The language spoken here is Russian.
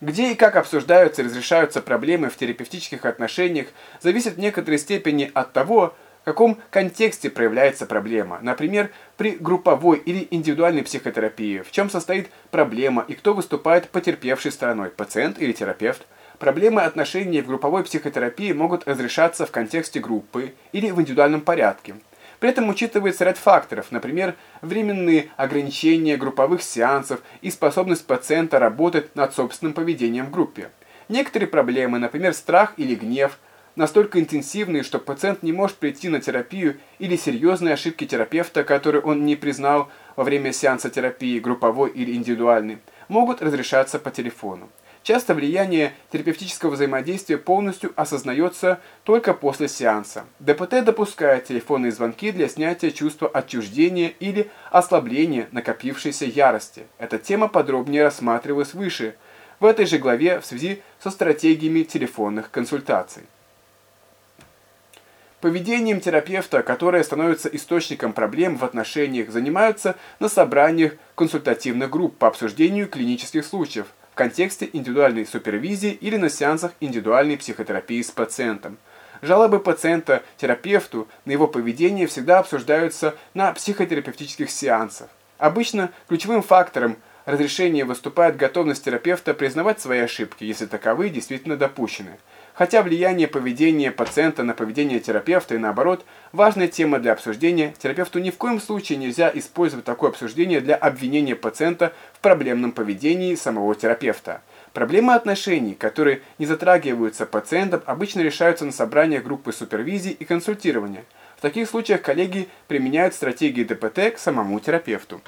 Где и как обсуждаются и разрешаются проблемы в терапевтических отношениях, зависит в некоторой степени от того, в каком контексте проявляется проблема. Например, при групповой или индивидуальной психотерапии, в чем состоит проблема и кто выступает потерпевшей стороной, пациент или терапевт. Проблемы отношений в групповой психотерапии могут разрешаться в контексте группы или в индивидуальном порядке. При этом учитывается ряд факторов, например, временные ограничения групповых сеансов и способность пациента работать над собственным поведением в группе. Некоторые проблемы, например, страх или гнев, настолько интенсивные, что пациент не может прийти на терапию или серьезные ошибки терапевта, которые он не признал во время сеанса терапии, групповой или индивидуальной, могут разрешаться по телефону. Часто влияние терапевтического взаимодействия полностью осознается только после сеанса. ДПТ допускает телефонные звонки для снятия чувства отчуждения или ослабления накопившейся ярости. Эта тема подробнее рассматривалась выше, в этой же главе в связи со стратегиями телефонных консультаций. Поведением терапевта, которое становится источником проблем в отношениях, занимаются на собраниях консультативных групп по обсуждению клинических случаев – контексте индивидуальной супервизии или на сеансах индивидуальной психотерапии с пациентом. Жалобы пациента терапевту на его поведение всегда обсуждаются на психотерапевтических сеансах. Обычно ключевым фактором разрешения выступает готовность терапевта признавать свои ошибки, если таковые действительно допущены. Хотя влияние поведения пациента на поведение терапевта и наоборот важная тема для обсуждения, терапевту ни в коем случае нельзя использовать такое обсуждение для обвинения пациента в проблемном поведении самого терапевта. Проблемы отношений, которые не затрагиваются пациентом, обычно решаются на собраниях группы супервизии и консультирования. В таких случаях коллеги применяют стратегии ДПТ к самому терапевту.